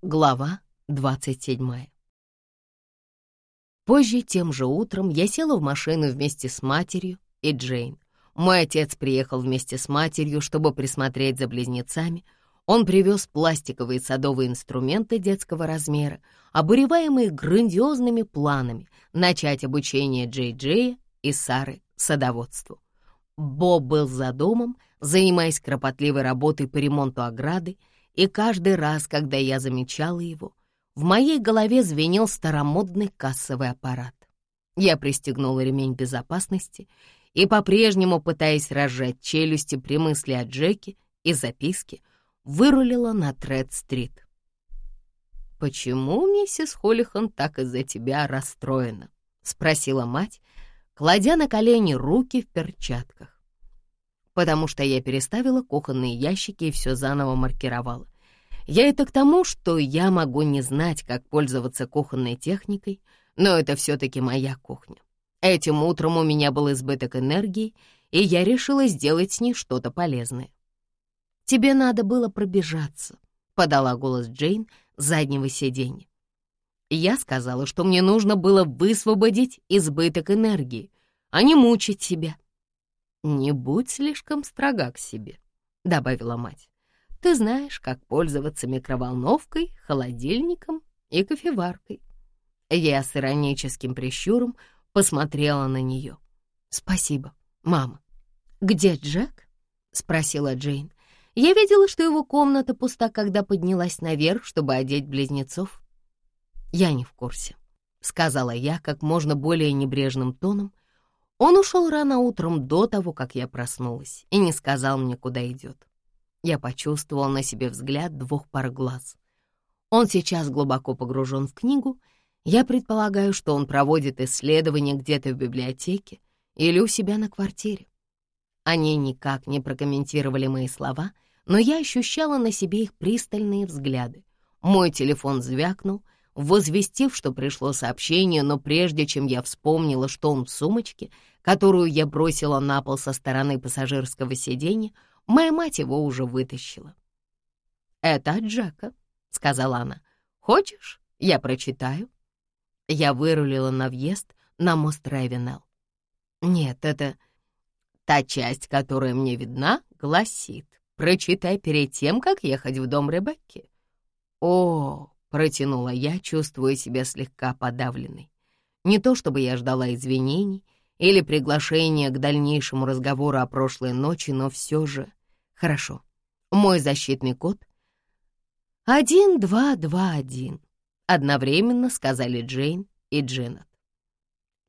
Глава двадцать седьмая. Позже, тем же утром, я села в машину вместе с матерью и Джейн. Мой отец приехал вместе с матерью, чтобы присмотреть за близнецами. Он привез пластиковые садовые инструменты детского размера, обуреваемые грандиозными планами начать обучение Джей-Джея и Сары садоводству. Боб был за домом, занимаясь кропотливой работой по ремонту ограды, и каждый раз, когда я замечала его, в моей голове звенел старомодный кассовый аппарат. Я пристегнула ремень безопасности и, по-прежнему пытаясь разжать челюсти при мысли о Джеке и записке, вырулила на Тред-стрит. «Почему миссис Холлихан так из-за тебя расстроена?» — спросила мать, кладя на колени руки в перчатках потому что я переставила кухонные ящики и все заново маркировала. Я это к тому, что я могу не знать, как пользоваться кухонной техникой, но это все-таки моя кухня. Этим утром у меня был избыток энергии, и я решила сделать с ней что-то полезное. «Тебе надо было пробежаться», — подала голос Джейн с заднего сиденья. Я сказала, что мне нужно было высвободить избыток энергии, а не мучить себя. «Не будь слишком строга к себе», — добавила мать. «Ты знаешь, как пользоваться микроволновкой, холодильником и кофеваркой». Я с ироническим прищуром посмотрела на нее. «Спасибо, мама». «Где Джек?» — спросила Джейн. «Я видела, что его комната пуста, когда поднялась наверх, чтобы одеть близнецов». «Я не в курсе», — сказала я как можно более небрежным тоном, он ушел рано утром до того, как я проснулась, и не сказал мне, куда идет. Я почувствовал на себе взгляд двух пар глаз. Он сейчас глубоко погружен в книгу. Я предполагаю, что он проводит исследования где-то в библиотеке или у себя на квартире. Они никак не прокомментировали мои слова, но я ощущала на себе их пристальные взгляды. Мой телефон звякнул, возвестив, что пришло сообщение, но прежде чем я вспомнила, что он в сумочке, которую я бросила на пол со стороны пассажирского сиденья, моя мать его уже вытащила. «Это от Джека», — сказала она. «Хочешь, я прочитаю?» Я вырулила на въезд на мост Райвенелл. «Нет, это та часть, которая мне видна, гласит. Прочитай перед тем, как ехать в дом Ребекки». «О, Протянула я, чувствуя себя слегка подавленной. Не то чтобы я ждала извинений или приглашения к дальнейшему разговору о прошлой ночи, но все же... Хорошо. Мой защитный код — один, два, два, один. Одновременно сказали Джейн и Дженнет.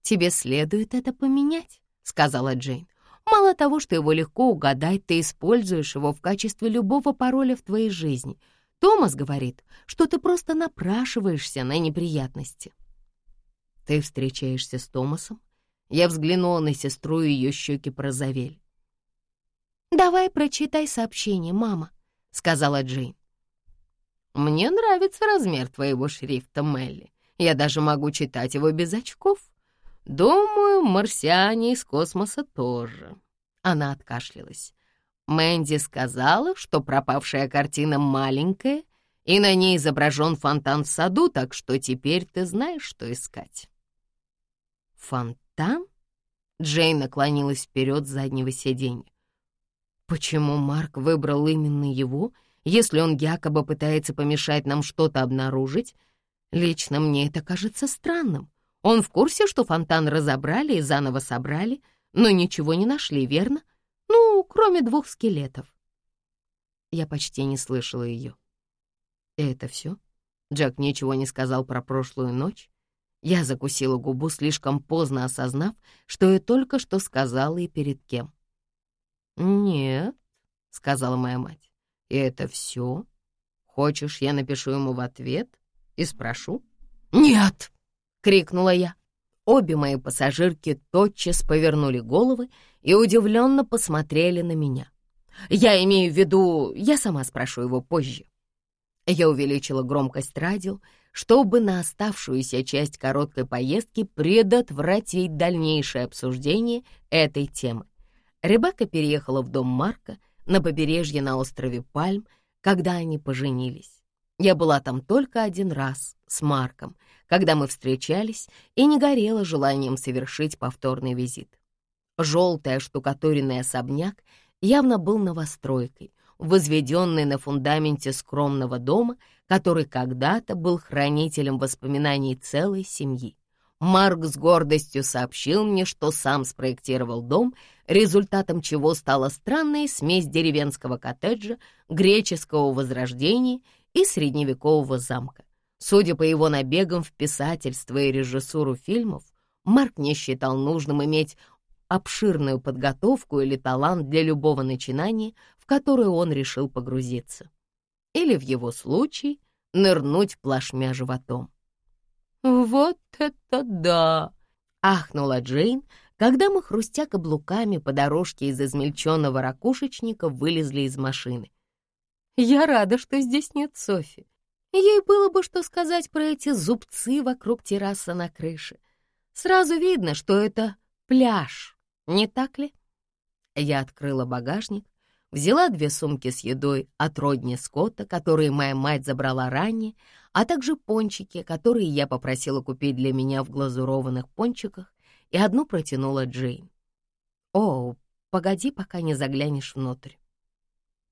«Тебе следует это поменять», — сказала Джейн. «Мало того, что его легко угадать, ты используешь его в качестве любого пароля в твоей жизни — Томас говорит, что ты просто напрашиваешься на неприятности. Ты встречаешься с Томасом? Я взглянула на сестру, и ее щеки прозовели. «Давай прочитай сообщение, мама», — сказала Джейн. «Мне нравится размер твоего шрифта, Мелли. Я даже могу читать его без очков. Думаю, марсиане из космоса тоже». Она откашлялась. Мэнди сказала, что пропавшая картина маленькая, и на ней изображен фонтан в саду, так что теперь ты знаешь, что искать. Фонтан? Джейн наклонилась вперед с заднего сиденья. Почему Марк выбрал именно его, если он якобы пытается помешать нам что-то обнаружить? Лично мне это кажется странным. Он в курсе, что фонтан разобрали и заново собрали, но ничего не нашли, верно? Ну, кроме двух скелетов. Я почти не слышала ее. Это все? Джек ничего не сказал про прошлую ночь? Я закусила губу, слишком поздно осознав, что я только что сказала и перед кем. «Нет», — сказала моя мать, — «и это все? Хочешь, я напишу ему в ответ и спрошу?» «Нет!» — крикнула я. Обе мои пассажирки тотчас повернули головы и удивленно посмотрели на меня. Я имею в виду, я сама спрошу его позже. Я увеличила громкость радио, чтобы на оставшуюся часть короткой поездки предотвратить дальнейшее обсуждение этой темы. Ребекка переехала в дом Марка на побережье на острове Пальм, когда они поженились. Я была там только один раз с Марком, когда мы встречались, и не горела желанием совершить повторный визит. Желтый оштукатуренный особняк явно был новостройкой, возведенный на фундаменте скромного дома, который когда-то был хранителем воспоминаний целой семьи. Марк с гордостью сообщил мне, что сам спроектировал дом, результатом чего стала странная смесь деревенского коттеджа, греческого возрождения и средневекового замка. Судя по его набегам в писательство и режиссуру фильмов, Марк не считал нужным иметь обширную подготовку или талант для любого начинания, в которое он решил погрузиться. Или в его случае нырнуть плашмя животом. «Вот это да!» — ахнула Джейн, когда мы, хрустя каблуками по дорожке из измельченного ракушечника, вылезли из машины. «Я рада, что здесь нет Софи. Ей было бы что сказать про эти зубцы вокруг террасы на крыше. Сразу видно, что это пляж, не так ли?» Я открыла багажник, взяла две сумки с едой от Родни Скотта, которые моя мать забрала ранее, а также пончики, которые я попросила купить для меня в глазурованных пончиках, и одну протянула Джейн. «О, погоди, пока не заглянешь внутрь».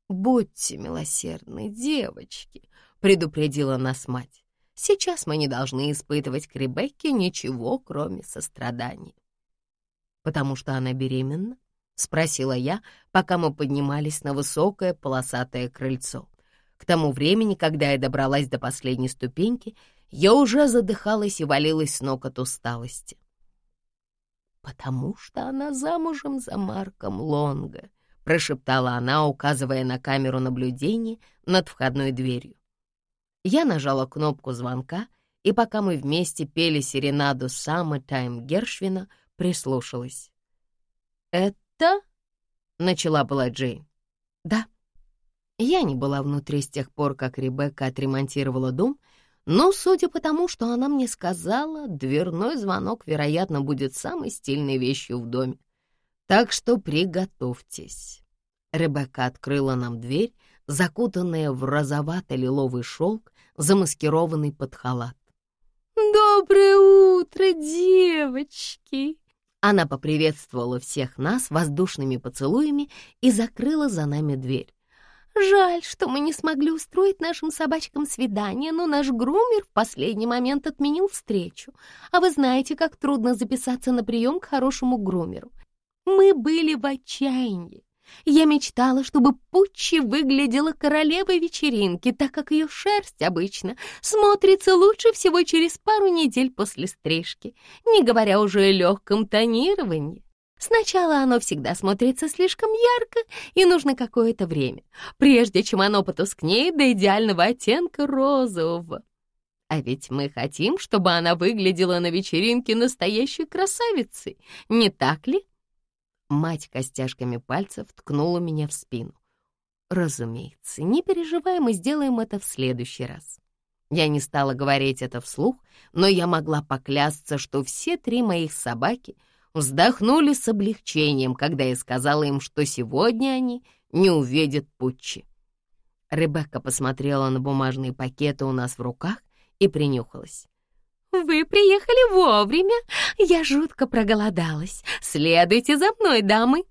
«Будьте милосердны, девочки», — предупредила нас мать. «Сейчас мы не должны испытывать к Ребекке ничего, кроме сострадания». «Потому что она беременна?» — спросила я, пока мы поднимались на высокое полосатое крыльцо. К тому времени, когда я добралась до последней ступеньки, я уже задыхалась и валилась с ног от усталости. «Потому что она замужем за Марком Лонго», — прошептала она, указывая на камеру наблюдения над входной дверью. Я нажала кнопку звонка, и пока мы вместе пели серенаду «Summertime» Гершвина, прислушалась. «Это?» — начала была Джейн. «Да», я не была внутри с тех пор, как Ребекка отремонтировала дом, но, судя по тому, что она мне сказала, дверной звонок, вероятно, будет самой стильной вещью в доме. Так что приготовьтесь. Ребекка открыла нам дверь, закутанная в розовато-лиловый шелк, замаскированный под халат. «Доброе утро, девочки!» Она поприветствовала всех нас воздушными поцелуями и закрыла за нами дверь. Жаль, что мы не смогли устроить нашим собачкам свидание, но наш грумер в последний момент отменил встречу. А вы знаете, как трудно записаться на прием к хорошему грумеру. Мы были в отчаянии. Я мечтала, чтобы Пуччи выглядела королевой вечеринки, так как ее шерсть обычно смотрится лучше всего через пару недель после стрижки, не говоря уже о легком тонировании. Сначала оно всегда смотрится слишком ярко, и нужно какое-то время, прежде чем оно потускнеет до идеального оттенка розового. А ведь мы хотим, чтобы она выглядела на вечеринке настоящей красавицей, не так ли? Мать костяшками пальцев ткнула меня в спину. Разумеется, не переживай, мы сделаем это в следующий раз. Я не стала говорить это вслух, но я могла поклясться, что все три моих собаки — вздохнули с облегчением, когда я сказала им, что сегодня они не увидят Путчи. Ребекка посмотрела на бумажные пакеты у нас в руках и принюхалась. «Вы приехали вовремя. Я жутко проголодалась. Следуйте за мной, дамы».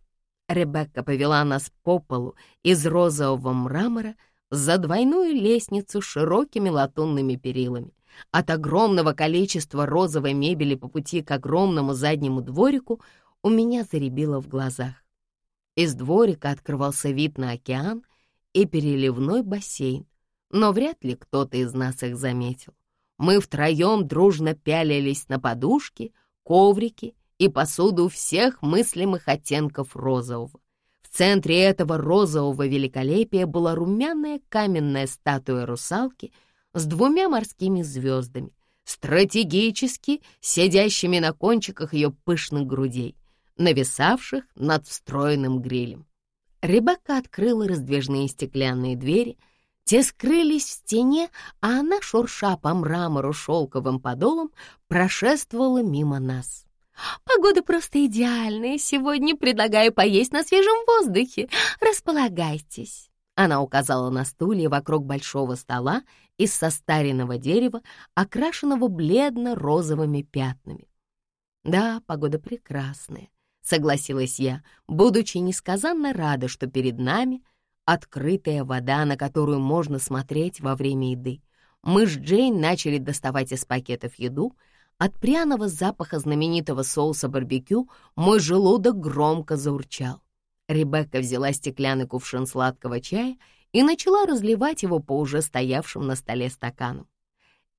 Ребекка повела нас по полу из розового мрамора за двойную лестницу с широкими латунными перилами. От огромного количества розовой мебели по пути к огромному заднему дворику у меня заребило в глазах. Из дворика открывался вид на океан и переливной бассейн, но вряд ли кто-то из нас их заметил. Мы втроем дружно пялились на подушки, коврики и посуду всех мыслимых оттенков розового. В центре этого розового великолепия была румяная каменная статуя русалки — с двумя морскими звездами, стратегически сидящими на кончиках ее пышных грудей, нависавших над встроенным грилем. Ребекка открыла раздвижные стеклянные двери, те скрылись в стене, а она, шурша по мрамору шелковым подолом, прошествовала мимо нас. Погода просто идеальная. Сегодня предлагаю поесть на свежем воздухе. Располагайтесь». Она указала на стулья вокруг большого стола из состаренного дерева, окрашенного бледно-розовыми пятнами. «Да, погода прекрасная», — согласилась я, будучи несказанно рада, что перед нами открытая вода, на которую можно смотреть во время еды. Мы с Джейн начали доставать из пакетов еду. От пряного запаха знаменитого соуса барбекю мой желудок громко заурчал. Ребекка взяла стеклянный кувшин сладкого чая и начала разливать его по уже стоявшим на столе стаканам.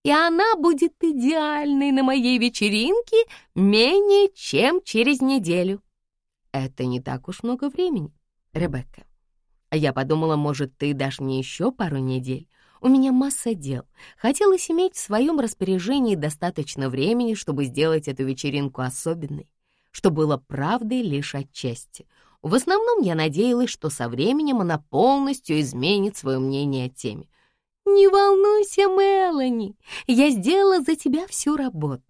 «И она будет идеальной на моей вечеринке менее чем через неделю». «Это не так уж много времени, Ребекка. Я подумала, может, ты дашь мне еще пару недель. У меня масса дел. Хотелось иметь в своем распоряжении достаточно времени, чтобы сделать эту вечеринку особенной, что было правдой лишь отчасти — в основном я надеялась, что со временем она полностью изменит свое мнение о теме. «Не волнуйся, Мелани, я сделала за тебя всю работу».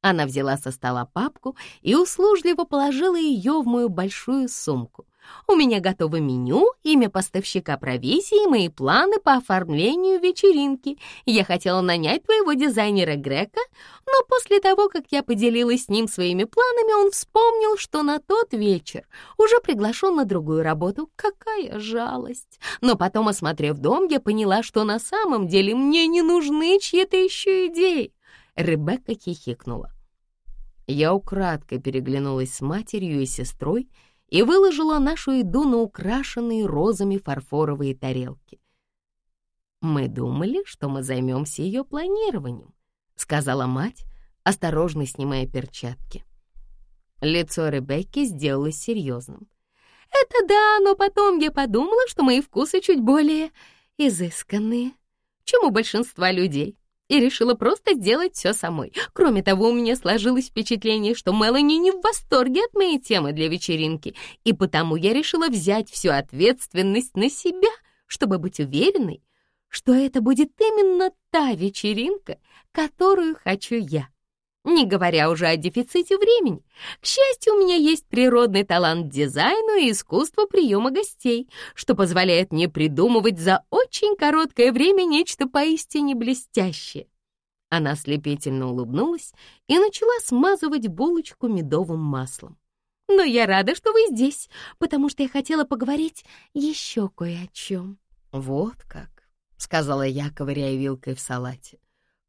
Она взяла со стола папку и услужливо положила ее в мою большую сумку. У меня готово меню, имя поставщика провизии мои планы по оформлению вечеринки. Я хотела нанять твоего дизайнера Грека, но после того, как я поделилась с ним своими планами, он вспомнил, что на тот вечер уже приглашен на другую работу. Какая жалость! Но потом, осмотрев дом, я поняла, что на самом деле мне не нужны чьи-то еще идеи. Ребекка хихикнула. Я украдкой переглянулась с матерью и сестрой, и выложила нашу еду на украшенные розами фарфоровые тарелки. «Мы думали, что мы займемся ее планированием», — сказала мать, осторожно снимая перчатки. Лицо Ребекки сделалось серьезным. «Это да, но потом я подумала, что мои вкусы чуть более изысканные, чем у большинства людей и решила просто сделать все самой. Кроме того, у меня сложилось впечатление, что Мелани не в восторге от моей темы для вечеринки, и потому я решила взять всю ответственность на себя, чтобы быть уверенной, что это будет именно та вечеринка, которую хочу я не говоря уже о дефиците времени. К счастью, у меня есть природный талант дизайну и искусство приема гостей, что позволяет мне придумывать за очень короткое время нечто поистине блестящее. Она слепительно улыбнулась и начала смазывать булочку медовым маслом. «Но я рада, что вы здесь, потому что я хотела поговорить еще кое о чем». «Вот как», — сказала я, ковыряя вилкой в салате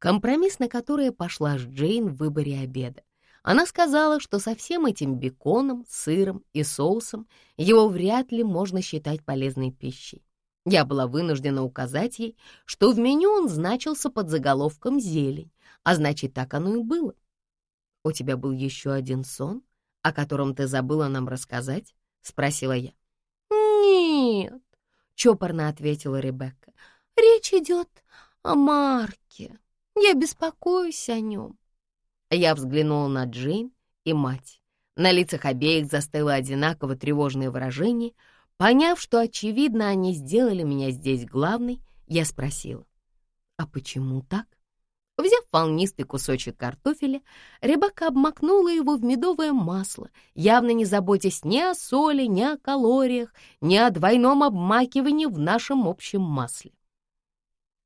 компромисс, на который пошла с Джейн в выборе обеда. Она сказала, что со всем этим беконом, сыром и соусом его вряд ли можно считать полезной пищей. Я была вынуждена указать ей, что в меню он значился под заголовком «зелень», а значит, так оно и было. «У тебя был еще один сон, о котором ты забыла нам рассказать?» — спросила я. «Нет», — чопорно ответила Ребекка. «Речь идет о Марке». Я беспокоюсь о нем. Я взглянула на Джейн и мать. На лицах обеих застыло одинаково тревожное выражение. Поняв, что, очевидно, они сделали меня здесь главной, я спросила, «А почему так?» Взяв волнистый кусочек картофеля, Ребекка обмакнула его в медовое масло, явно не заботясь ни о соли, ни о калориях, ни о двойном обмакивании в нашем общем масле.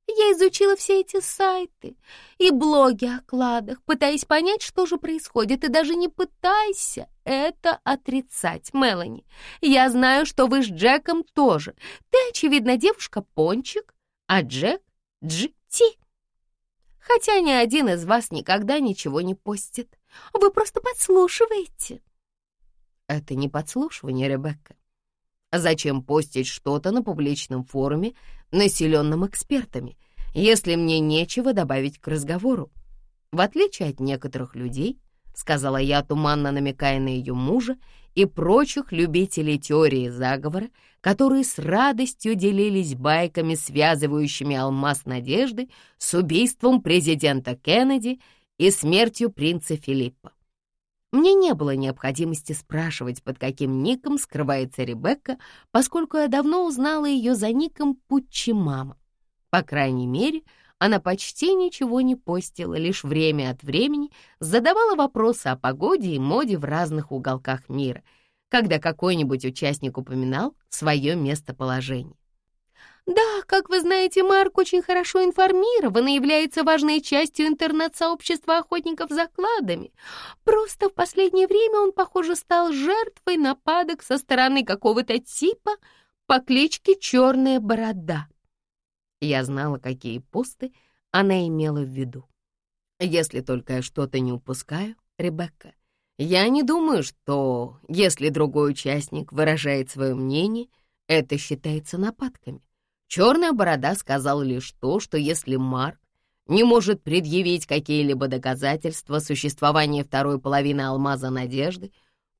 Я изучила все эти сайты и блоги о кладах, пытаясь понять, что же происходит, и даже не пытайся это отрицать, Мелани. Я знаю, что вы с Джеком тоже. Ты, очевидно, девушка-пончик, а Джек — Джи-Ти. Хотя ни один из вас никогда ничего не постит. Вы просто подслушиваете. Это не подслушивание, Ребекка. Зачем постить что-то на публичном форуме, населенном экспертами, если мне нечего добавить к разговору? В отличие от некоторых людей, сказала я, туманно намекая на ее мужа и прочих любителей теории заговора, которые с радостью делились байками, связывающими алмаз надежды с убийством президента Кеннеди и смертью принца Филиппа. Мне не было необходимости спрашивать, под каким ником скрывается Ребекка, поскольку я давно узнала ее за ником Пуччи Мама. По крайней мере, она почти ничего не постила, лишь время от времени задавала вопросы о погоде и моде в разных уголках мира, когда какой-нибудь участник упоминал свое местоположение. Да, как вы знаете, Марк очень хорошо информирован и является важной частью интернет-сообщества охотников за кладами. Просто в последнее время он, похоже, стал жертвой нападок со стороны какого-то типа по кличке Черная Борода. Я знала, какие посты она имела в виду. Если только я что-то не упускаю, Ребекка, я не думаю, что, если другой участник выражает свое мнение, это считается нападками. Черная борода сказал лишь то, что если Марк не может предъявить какие-либо доказательства существования второй половины алмаза надежды,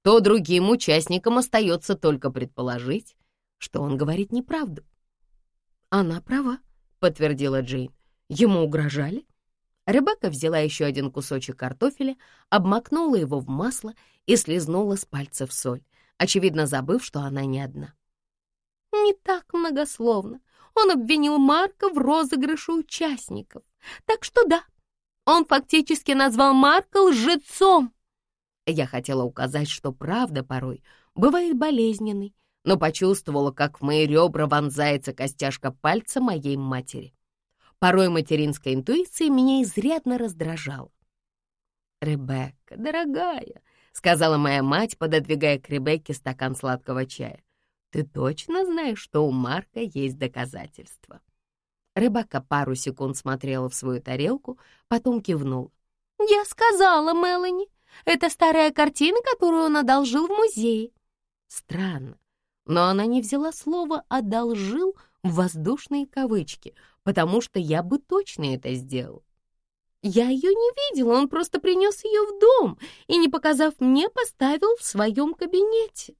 то другим участникам остается только предположить, что он говорит неправду. «Она права», — подтвердила Джейн. «Ему угрожали?» Ребекка взяла еще один кусочек картофеля, обмакнула его в масло и слезнула с пальцев соль, очевидно забыв, что она не одна. «Не так многословно. Он обвинил Марка в розыгрыше участников. Так что да, он фактически назвал Марка лжецом. Я хотела указать, что правда порой бывает болезненной, но почувствовала, как в мои ребра вонзается костяшка пальца моей матери. Порой материнская интуиция меня изрядно раздражала. «Ребекка, дорогая», — сказала моя мать, пододвигая к Ребекке стакан сладкого чая. Ты точно знаешь, что у Марка есть доказательства?» Рыбака пару секунд смотрела в свою тарелку, потом кивнул. «Я сказала, Мелани, это старая картина, которую он одолжил в музее». Странно, но она не взяла слово «одолжил» в воздушные кавычки, потому что я бы точно это сделал. Я ее не видела, он просто принес ее в дом и, не показав мне, поставил в своем кабинете.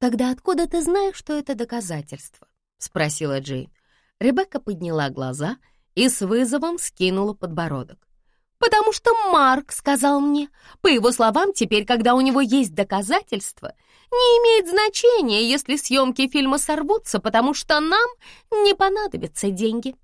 «Тогда откуда ты знаешь, что это доказательство?» — спросила Джейн. Ребекка подняла глаза и с вызовом скинула подбородок. «Потому что Марк сказал мне. По его словам, теперь, когда у него есть доказательства, не имеет значения, если съемки фильма сорвутся, потому что нам не понадобятся деньги.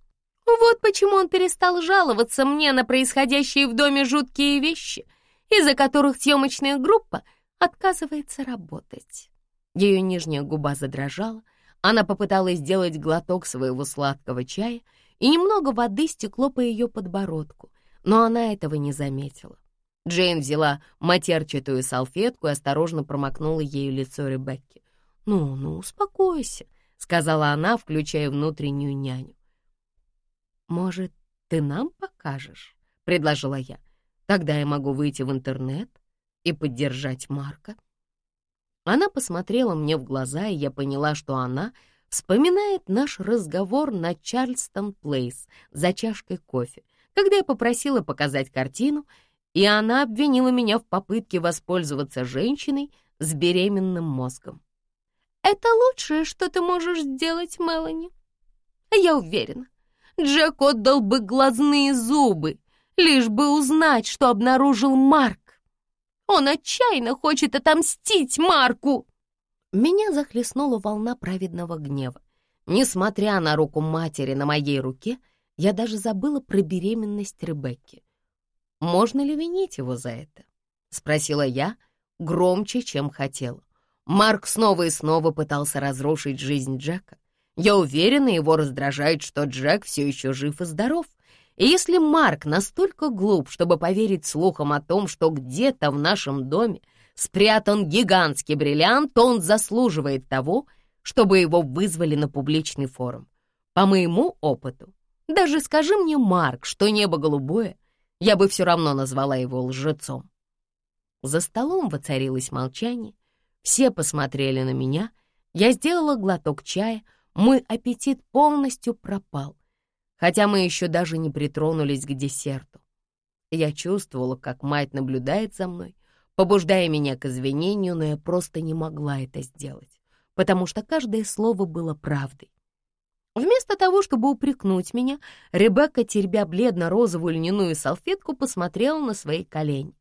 Вот почему он перестал жаловаться мне на происходящие в доме жуткие вещи, из-за которых съемочная группа отказывается работать». Ее нижняя губа задрожала, она попыталась сделать глоток своего сладкого чая, и немного воды стекло по ее подбородку, но она этого не заметила. Джейн взяла матерчатую салфетку и осторожно промокнула ею лицо Ребекки. «Ну, ну, успокойся», — сказала она, включая внутреннюю няню. «Может, ты нам покажешь?» — предложила я. «Тогда я могу выйти в интернет и поддержать Марка». Она посмотрела мне в глаза, и я поняла, что она вспоминает наш разговор на Чарльстон Плейс за чашкой кофе, когда я попросила показать картину, и она обвинила меня в попытке воспользоваться женщиной с беременным мозгом. «Это лучшее, что ты можешь сделать, Мелани. Я уверена, Джек отдал бы глазные зубы, лишь бы узнать, что обнаружил Марк. Он отчаянно хочет отомстить Марку!» Меня захлестнула волна праведного гнева. Несмотря на руку матери на моей руке, я даже забыла про беременность Ребекки. «Можно ли винить его за это?» — спросила я громче, чем хотела. Марк снова и снова пытался разрушить жизнь Джека. Я уверена, его раздражает, что Джек все еще жив и здоров. И если Марк настолько глуп, чтобы поверить слухам о том, что где-то в нашем доме спрятан гигантский бриллиант, то он заслуживает того, чтобы его вызвали на публичный форум. По моему опыту, даже скажи мне, Марк, что небо голубое, я бы все равно назвала его лжецом. За столом воцарилось молчание, все посмотрели на меня, я сделала глоток чая, мой аппетит полностью пропал — хотя мы еще даже не притронулись к десерту. Я чувствовала, как мать наблюдает за мной, побуждая меня к извинению, но я просто не могла это сделать, потому что каждое слово было правдой. Вместо того, чтобы упрекнуть меня, Ребекка, теребя бледно-розовую льняную салфетку, посмотрела на свои колени.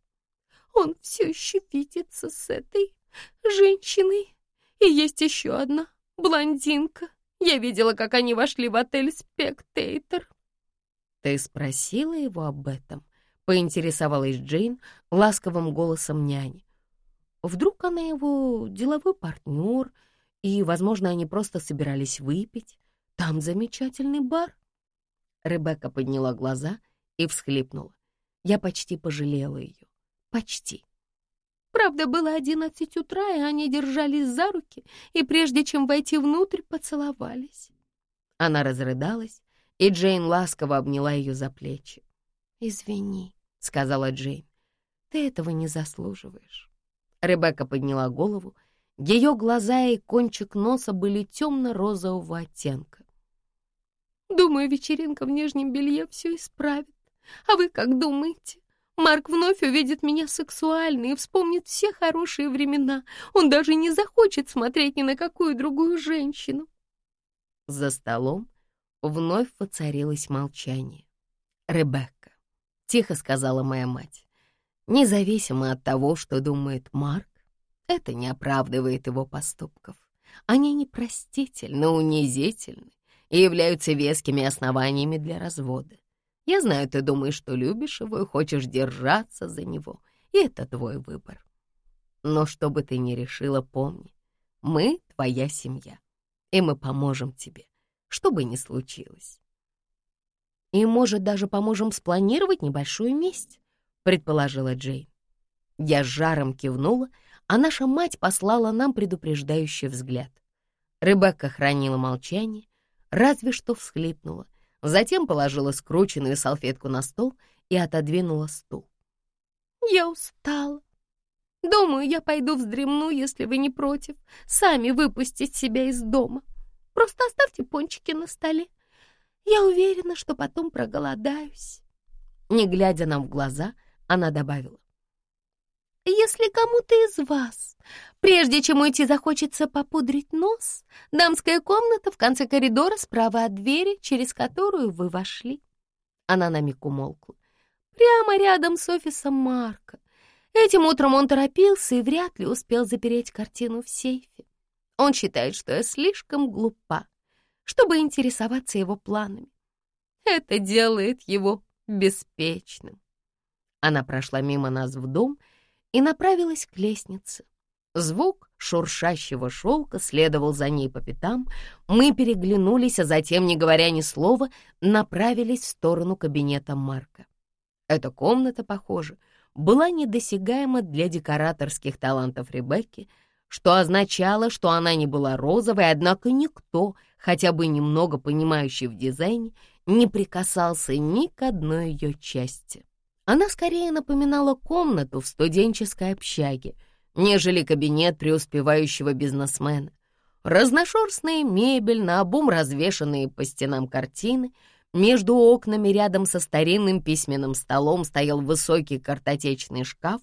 «Он все еще видится с этой женщиной, и есть еще одна блондинка». Я видела, как они вошли в отель «Спектейтер». «Ты спросила его об этом?» — поинтересовалась Джейн ласковым голосом няни. «Вдруг она его деловой партнер, и, возможно, они просто собирались выпить? Там замечательный бар». Ребекка подняла глаза и всхлипнула. Я почти пожалела ее. Почти. Правда, было одиннадцать утра, и они держались за руки, и прежде чем войти внутрь, поцеловались. Она разрыдалась, и Джейн ласково обняла ее за плечи. «Извини», — сказала Джейн, — «ты этого не заслуживаешь». Ребекка подняла голову. Ее глаза и кончик носа были темно-розового оттенка. «Думаю, вечеринка в нижнем белье все исправит. А вы как думаете?» Марк вновь увидит меня сексуальной и вспомнит все хорошие времена. Он даже не захочет смотреть ни на какую другую женщину. За столом вновь воцарилось молчание. «Ребекка», — тихо сказала моя мать, «независимо от того, что думает Марк, это не оправдывает его поступков. Они непростительны, унизительны и являются вескими основаниями для развода. Я знаю, ты думаешь, что любишь его и хочешь держаться за него, и это твой выбор. Но что бы ты ни решила, помни, мы твоя семья, и мы поможем тебе, что бы ни случилось. И, может, даже поможем спланировать небольшую месть, предположила Джейн. Я с жаром кивнула, а наша мать послала нам предупреждающий взгляд. Ребекка хранила молчание, разве что всхлипнула, Затем положила скрученную салфетку на стол и отодвинула стул. «Я устала. Думаю, я пойду вздремну, если вы не против. Сами выпустить себя из дома. Просто оставьте пончики на столе. Я уверена, что потом проголодаюсь». Не глядя нам в глаза, она добавила. Если кому-то из вас, прежде чем уйти, захочется попудрить нос, дамская комната в конце коридора справа от двери, через которую вы вошли. Она на миг умолкла. Прямо рядом с офисом Марка. Этим утром он торопился и вряд ли успел запереть картину в сейфе. Он считает, что я слишком глупа, чтобы интересоваться его планами. Это делает его беспечным. Она прошла мимо нас в дом и, и направилась к лестнице. Звук шуршащего шелка следовал за ней по пятам. Мы переглянулись, а затем, не говоря ни слова, направились в сторону кабинета Марка. Эта комната, похоже, была недосягаема для декораторских талантов Ребекки, что означало, что она не была розовой, однако никто, хотя бы немного понимающий в дизайне, не прикасался ни к одной ее части. Она скорее напоминала комнату в студенческой общаге, нежели кабинет преуспевающего бизнесмена. Разношерстная мебель, наобум развешанные по стенам картины, между окнами рядом со старинным письменным столом стоял высокий картотечный шкаф,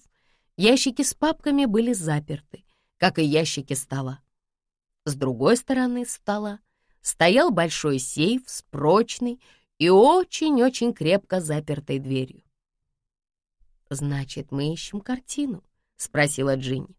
ящики с папками были заперты, как и ящики стола. С другой стороны стола стоял большой сейф с прочной и очень-очень крепко запертой дверью. «Значит, мы ищем картину?» — спросила Джинни.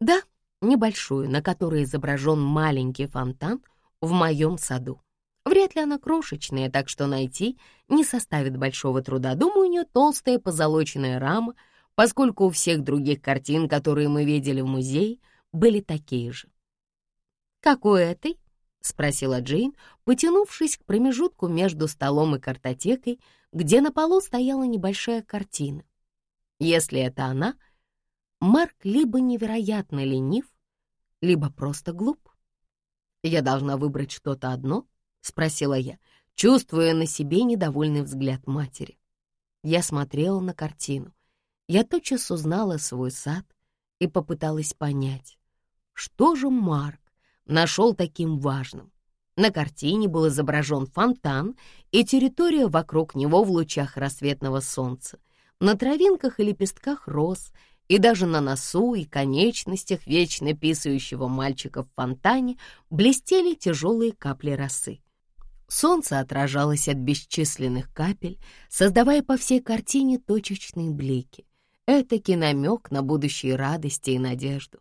«Да, небольшую, на которой изображен маленький фонтан в моем саду. Вряд ли она крошечная, так что найти не составит большого труда. Думаю, у нее толстая позолоченная рама, поскольку у всех других картин, которые мы видели в музее, были такие же. «Как у этой?» — спросила Джейн, потянувшись к промежутку между столом и картотекой, где на полу стояла небольшая картина. Если это она, Марк либо невероятно ленив, либо просто глуп. «Я должна выбрать что-то одно?» — спросила я, чувствуя на себе недовольный взгляд матери. Я смотрела на картину. Я тотчас узнала свой сад и попыталась понять, что же Марк нашел таким важным. На картине был изображен фонтан и территория вокруг него в лучах рассветного солнца. На травинках и лепестках роз, и даже на носу и конечностях вечно писающего мальчика в фонтане блестели тяжелые капли росы. Солнце отражалось от бесчисленных капель, создавая по всей картине точечные блики. Это киномек на будущие радости и надежду.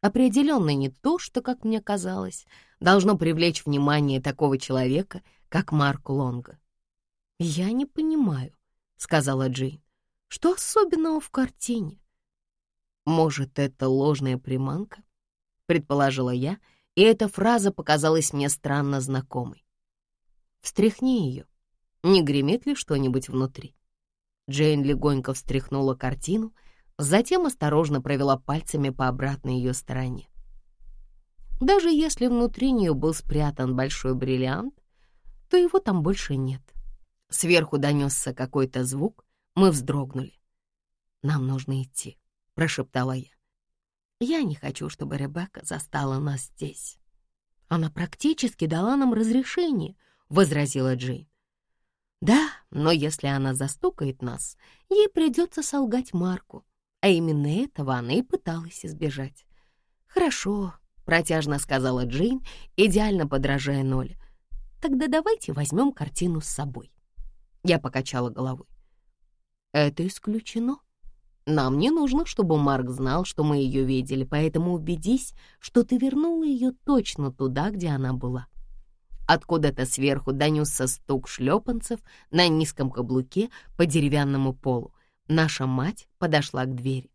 Определенно не то, что, как мне казалось, должно привлечь внимание такого человека, как Марк Лонга. «Я не понимаю», — сказала Джейн. «Что особенного в картине?» «Может, это ложная приманка?» — предположила я, и эта фраза показалась мне странно знакомой. «Встряхни ее. Не гремит ли что-нибудь внутри?» Джейн легонько встряхнула картину, затем осторожно провела пальцами по обратной ее стороне. Даже если внутри нее был спрятан большой бриллиант, то его там больше нет. Сверху донесся какой-то звук, мы вздрогнули. «Нам нужно идти», — прошептала я. «Я не хочу, чтобы Ребекка застала нас здесь». «Она практически дала нам разрешение», — возразила Джейн. «Да, но если она застукает нас, ей придется солгать Марку, а именно этого она и пыталась избежать». «Хорошо», — протяжно сказала Джейн, идеально подражая Ноле. «Тогда давайте возьмем картину с собой». Я покачала головой. «Это исключено. Нам не нужно, чтобы Марк знал, что мы ее видели, поэтому убедись, что ты вернула ее точно туда, где она была». Откуда-то сверху донесся стук шлепанцев на низком каблуке по деревянному полу. Наша мать подошла к двери.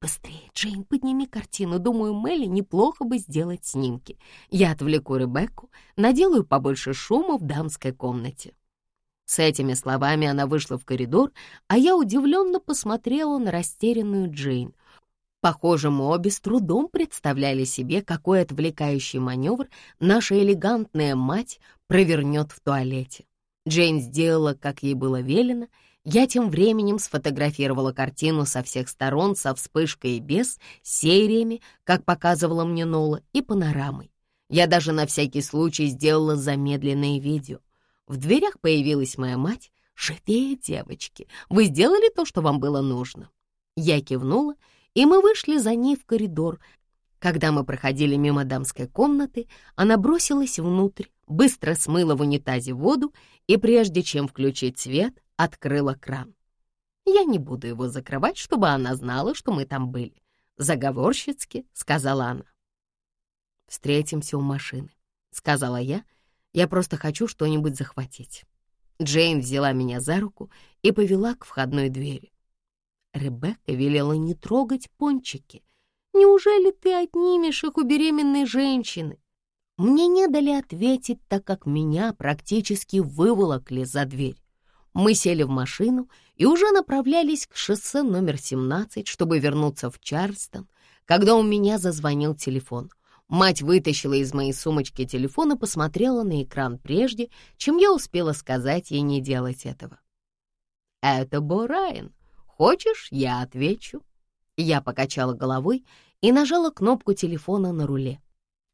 «Быстрее, Джейн, подними картину. Думаю, Мелли неплохо бы сделать снимки. Я отвлеку Ребекку, наделаю побольше шума в дамской комнате». С этими словами она вышла в коридор, а я удивленно посмотрела на растерянную Джейн. Похоже, мы обе с трудом представляли себе, какой отвлекающий маневр наша элегантная мать провернет в туалете. Джейн сделала, как ей было велено — я тем временем сфотографировала картину со всех сторон, со вспышкой и без, сериями, как показывала мне Нола, и панорамой. Я даже на всякий случай сделала замедленное видео. В дверях появилась моя мать. «Живее, девочки, вы сделали то, что вам было нужно». Я кивнула, и мы вышли за ней в коридор. Когда мы проходили мимо дамской комнаты, она бросилась внутрь, быстро смыла в унитазе воду, и прежде чем включить свет, открыла кран. «Я не буду его закрывать, чтобы она знала, что мы там были», — заговорщицки сказала она. «Встретимся у машины», — сказала я. «Я просто хочу что-нибудь захватить». Джейн взяла меня за руку и повела к входной двери. Ребекка велела не трогать пончики. «Неужели ты отнимешь их у беременной женщины?» Мне не дали ответить, так как меня практически выволокли за дверь. Мы сели в машину и уже направлялись к шоссе номер 17, чтобы вернуться в Чарльстон, когда у меня зазвонил телефон. Мать вытащила из моей сумочки телефон и посмотрела на экран прежде, чем я успела сказать ей не делать этого. «Это Бо Райан. Хочешь, я отвечу?» Я покачала головой и нажала кнопку телефона на руле.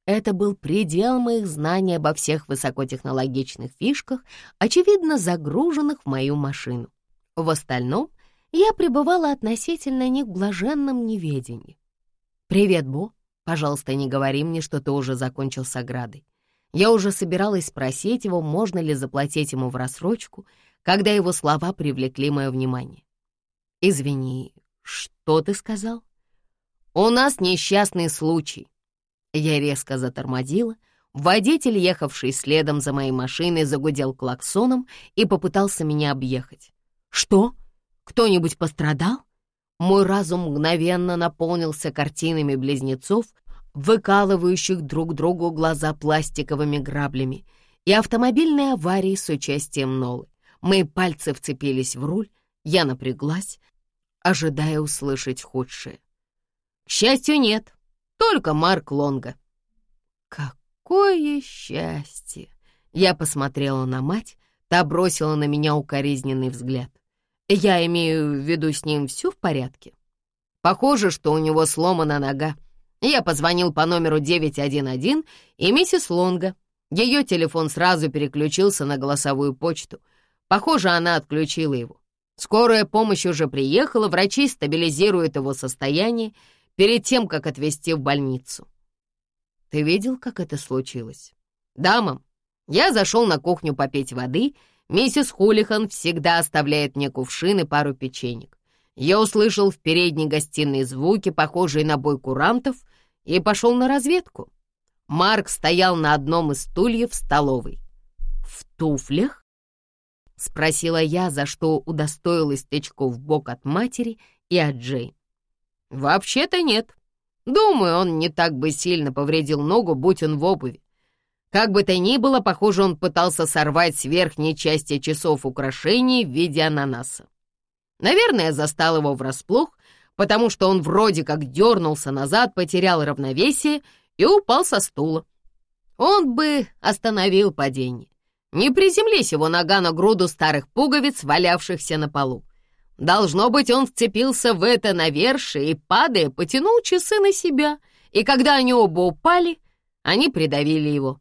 Это был предел моих знаний обо всех высокотехнологичных фишках, очевидно загруженных в мою машину. В остальном я пребывала относительно них в блаженном неведении. «Привет, Бо. Пожалуйста, не говори мне, что ты уже закончил с оградой. Я уже собиралась спросить его, можно ли заплатить ему в рассрочку, когда его слова привлекли мое внимание. «Извини, что ты сказал?» «У нас несчастный случай», я резко затормозила. Водитель, ехавший следом за моей машиной, загудел клаксоном и попытался меня объехать. «Что? Кто-нибудь пострадал?» Мой разум мгновенно наполнился картинами близнецов, выкалывающих друг другу глаза пластиковыми граблями, и автомобильной аварии с участием Нолы. Мои пальцы вцепились в руль, я напряглась, ожидая услышать худшее. К счастью, нет. Только Марк Лонга. Какое счастье! Я посмотрела на мать, та бросила на меня укоризненный взгляд. Я имею в виду, с ним все в порядке? Похоже, что у него сломана нога. Я позвонил по номеру 911, и миссис Лонга. Ее телефон сразу переключился на голосовую почту. Похоже, она отключила его. Скорая помощь уже приехала, врачи стабилизируют его состояние, перед тем, как отвезти в больницу. Ты видел, как это случилось? Да, мам. Я зашел на кухню попить воды. Миссис Хулихан всегда оставляет мне кувшин и пару печенек. Я услышал в передней гостиной звуки, похожие на бой курантов, и пошел на разведку. Марк стоял на одном из стульев в столовой. В туфлях? — спросила я, за что удостоилась тычков в бок от матери и от Джейн. «Вообще-то нет. Думаю, он не так бы сильно повредил ногу, будь он в обуви. Как бы то ни было, похоже, он пытался сорвать с верхней части часов украшений в виде ананаса. Наверное, застал его врасплох, потому что он вроде как дернулся назад, потерял равновесие и упал со стула. Он бы остановил падение. Не приземлись его нога на груду старых пуговиц, валявшихся на полу. Должно быть, он вцепился в это навершие и, падая, потянул часы на себя, и когда они оба упали, они придавили его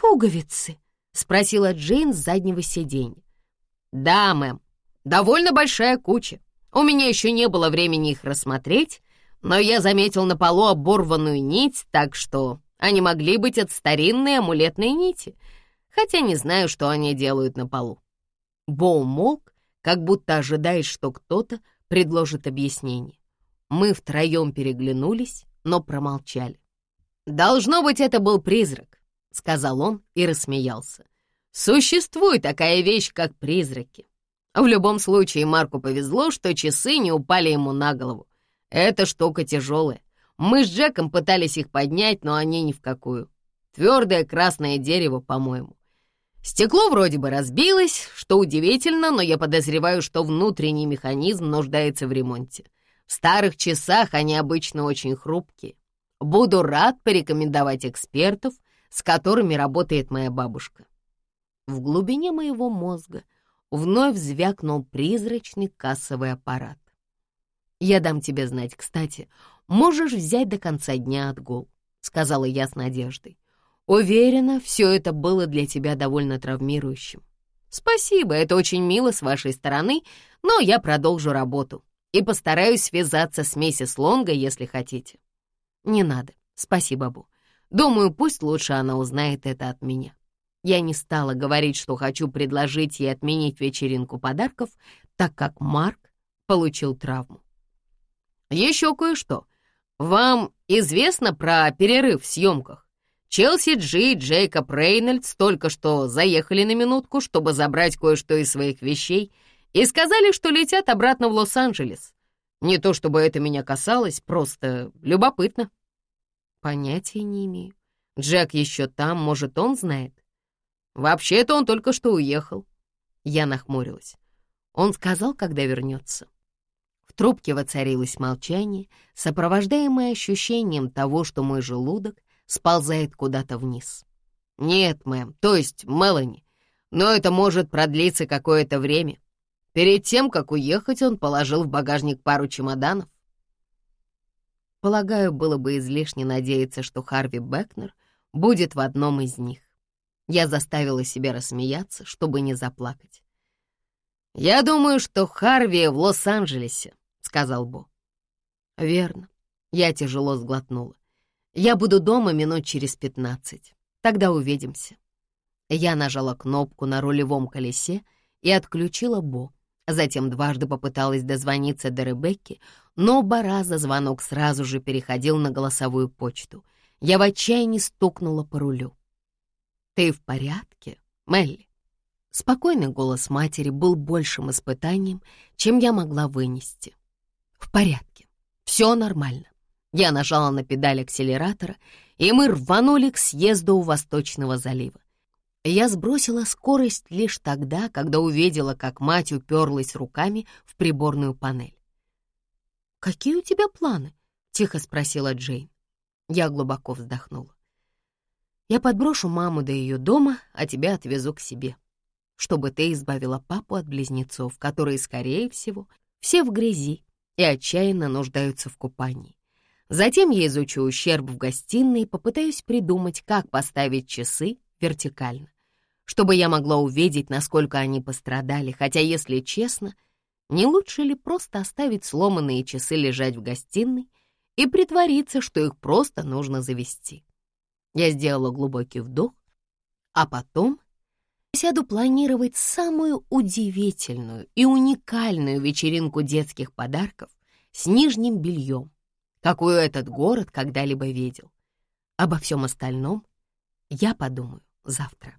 пуговицы?» — спросила Джейн с заднего сиденья. «Да, мэм, довольно большая куча. У меня еще не было времени их рассмотреть, но я заметил на полу оборванную нить, так что они могли быть от старинной амулетной нити, хотя не знаю, что они делают на полу». Боу молк, как будто ожидает, что кто-то предложит объяснение. Мы втроем переглянулись, но промолчали. Должно быть, это был призрак. — сказал он и рассмеялся. «Существует такая вещь, как призраки. В любом случае Марку повезло, что часы не упали ему на голову. Эта штука тяжелая. Мы с Джеком пытались их поднять, но они ни в какую. Твердое красное дерево, по-моему. Стекло вроде бы разбилось, что удивительно, но я подозреваю, что внутренний механизм нуждается в ремонте. В старых часах они обычно очень хрупкие. Буду рад порекомендовать экспертов, с которыми работает моя бабушка. В глубине моего мозга вновь звякнул призрачный кассовый аппарат. «Я дам тебе знать, кстати, можешь взять до конца дня отгул», — сказала я с надеждой. «Уверена, все это было для тебя довольно травмирующим. Спасибо, это очень мило с вашей стороны, но я продолжу работу и постараюсь связаться с миссис Лонго, если хотите». «Не надо, спасибо, Бу. Думаю, пусть лучше она узнает это от меня. Я не стала говорить, что хочу предложить ей отменить вечеринку подарков, так как Марк получил травму. Еще кое-что. Вам известно про перерыв в съемках? Челси Джи и Джейкоб Рейнольдс только что заехали на минутку, чтобы забрать кое-что из своих вещей, и сказали, что летят обратно в Лос-Анджелес. Не то чтобы это меня касалось, просто любопытно. Понятия не имею. Джек еще там, может, он знает? Вообще-то он только что уехал. Я нахмурилась. Он сказал, когда вернется. В трубке воцарилось молчание, сопровождаемое ощущением того, что мой желудок сползает куда-то вниз. «Нет, мэм, то есть Мелани, но это может продлиться какое-то время. Перед тем, как уехать, он положил в багажник пару чемоданов. Полагаю, было бы излишне надеяться, что Харви Бекнер будет в одном из них. Я заставила себя рассмеяться, чтобы не заплакать. «Я думаю, что Харви в Лос-Анджелесе», — сказал Бо. «Верно». Я тяжело сглотнула. «Я буду дома минут через пятнадцать. Тогда увидимся». Я нажала кнопку на рулевом колесе и отключила Бо. Затем дважды попыталась дозвониться до Ребекки, но оба раза звонок сразу же переходил на голосовую почту. Я в отчаянии стукнула по рулю. «Ты в порядке, Мелли?» Спокойный голос матери был большим испытанием, чем я могла вынести. «В порядке. Все нормально». Я нажала на педаль акселератора, и мы рванули к съезду у Восточного залива. Я сбросила скорость лишь тогда, когда увидела, как мать уперлась руками в приборную панель. «Какие у тебя планы?» — тихо спросила Джейн. Я глубоко вздохнула. «Я подброшу маму до ее дома, а тебя отвезу к себе, чтобы ты избавила папу от близнецов, которые, скорее всего, все в грязи и отчаянно нуждаются в купании. Затем я изучу ущерб в гостиной и попытаюсь придумать, как поставить часы вертикально, чтобы я могла увидеть, насколько они пострадали, хотя, если честно, не лучше ли просто оставить сломанные часы лежать в гостиной и притвориться, что их просто нужно завести? Я сделала глубокий вдох, а потом сяду планировать самую удивительную и уникальную вечеринку детских подарков с нижним бельем, какую этот город когда-либо видел. Обо всем остальном я подумаю завтра.